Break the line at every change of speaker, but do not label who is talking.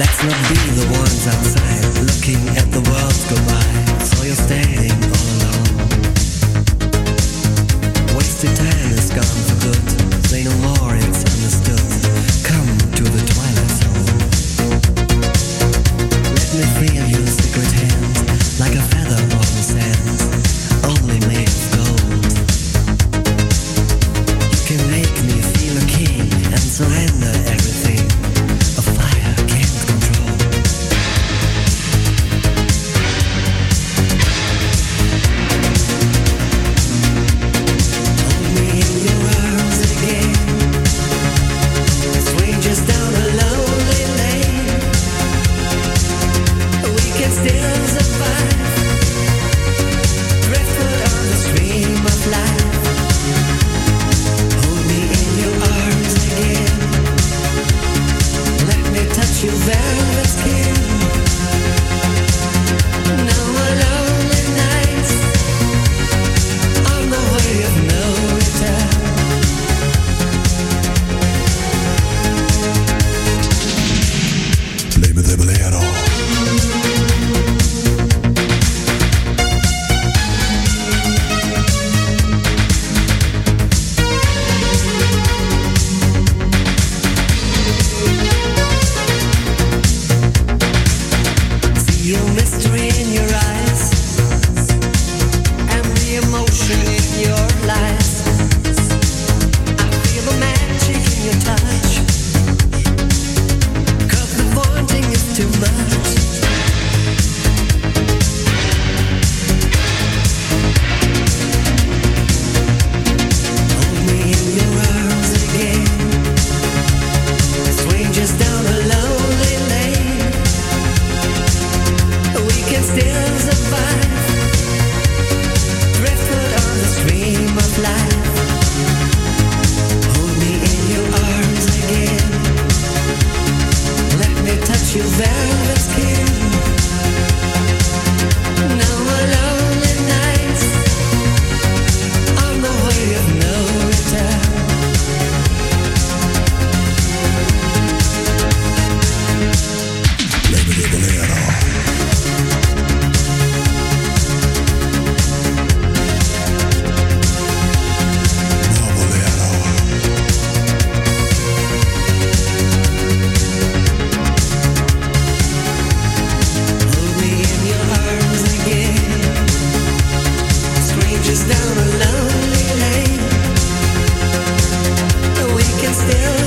Let's not be the ones outside.
Ghibli
you miss your velvet skin down a lonely lane, we can still.